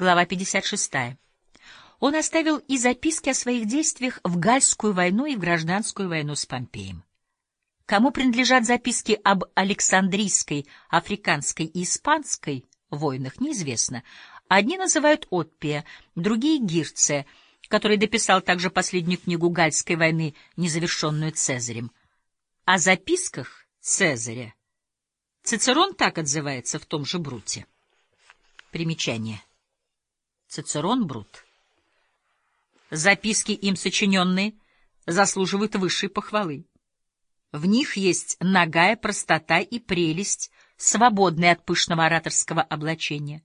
глава 56. Он оставил и записки о своих действиях в Гальскую войну и в гражданскую войну с Помпеем. Кому принадлежат записки об Александрийской, Африканской и Испанской войнах, неизвестно. Одни называют Отпия, другие — Гирция, который дописал также последнюю книгу Гальской войны, незавершенную Цезарем. О записках Цезаря Цицерон так отзывается в том же Бруте. Примечание. Цицерон Брут. Записки им сочиненные заслуживают высшей похвалы. В них есть нагая простота и прелесть, свободная от пышного ораторского облачения.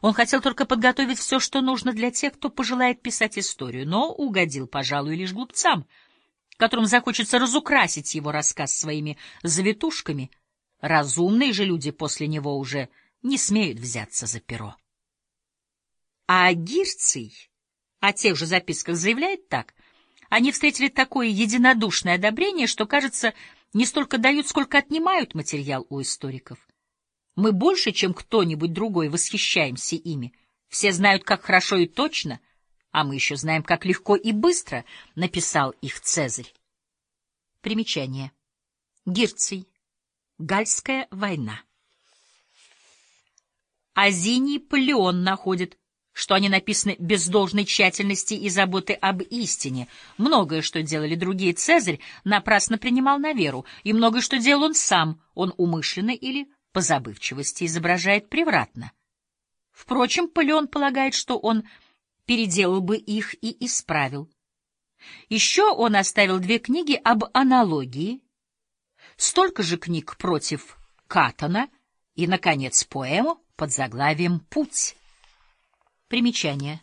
Он хотел только подготовить все, что нужно для тех, кто пожелает писать историю, но угодил, пожалуй, лишь глупцам, которым захочется разукрасить его рассказ своими завитушками. Разумные же люди после него уже не смеют взяться за перо. А Гирций о тех же записках заявляет так. Они встретили такое единодушное одобрение, что, кажется, не столько дают, сколько отнимают материал у историков. Мы больше, чем кто-нибудь другой, восхищаемся ими. Все знают, как хорошо и точно, а мы еще знаем, как легко и быстро написал их Цезарь. Примечание. Гирций. Гальская война. Азиний Палеон находит что они написаны без должной тщательности и заботы об истине. Многое, что делали другие Цезарь, напрасно принимал на веру, и многое, что делал он сам, он умышленно или по забывчивости изображает превратно. Впрочем, Палеон полагает, что он переделал бы их и исправил. Еще он оставил две книги об аналогии, столько же книг против Катона и, наконец, поэму под заглавием «Путь». Примечание.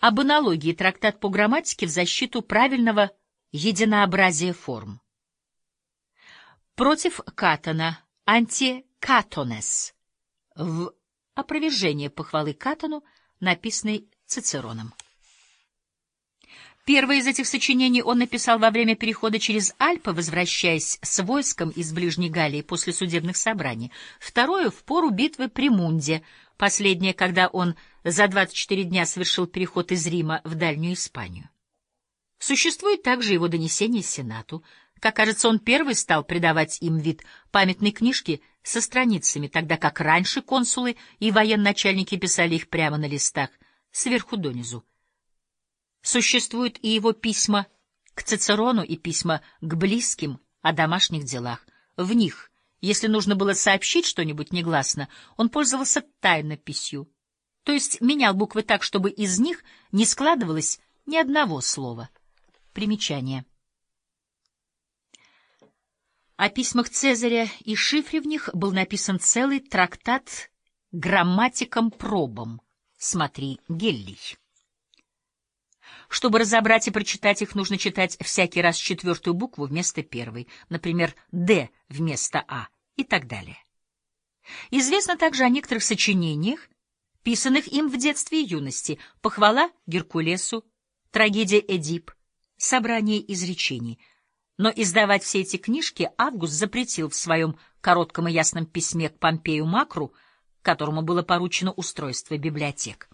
Об аналогии трактат по грамматике в защиту правильного единообразия форм. Против Катона антикатонес в опровержение похвалы Катону, написанной Цицероном. Первое из этих сочинений он написал во время перехода через Альпы, возвращаясь с войском из Ближней Галлии после судебных собраний. Второе — в пору битвы при Мунде, последнее, когда он за 24 дня совершил переход из Рима в Дальнюю Испанию. Существует также его донесение Сенату. Как кажется, он первый стал придавать им вид памятной книжки со страницами, тогда как раньше консулы и военачальники писали их прямо на листах, сверху донизу. Существуют и его письма к Цицерону и письма к близким о домашних делах. В них если нужно было сообщить что-нибудь негласно, он пользовался тайнописью, то есть менял буквы так, чтобы из них не складывалось ни одного слова. Примечание. О письмах Цезаря и шифре в них был написан целый трактат грамматикам пробам. Смотри, Геллий. Чтобы разобрать и прочитать их, нужно читать всякий раз четвертую букву вместо первой, например, «Д» вместо «А» и так далее. Известно также о некоторых сочинениях, писанных им в детстве и юности, «Похвала Геркулесу», «Трагедия Эдип», «Собрание изречений». Но издавать все эти книжки Август запретил в своем коротком и ясном письме к Помпею Макру, которому было поручено устройство библиотек.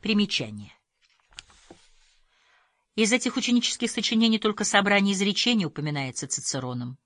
Примечание. Из этих ученических сочинений только собрание изречений упоминается Цицероном.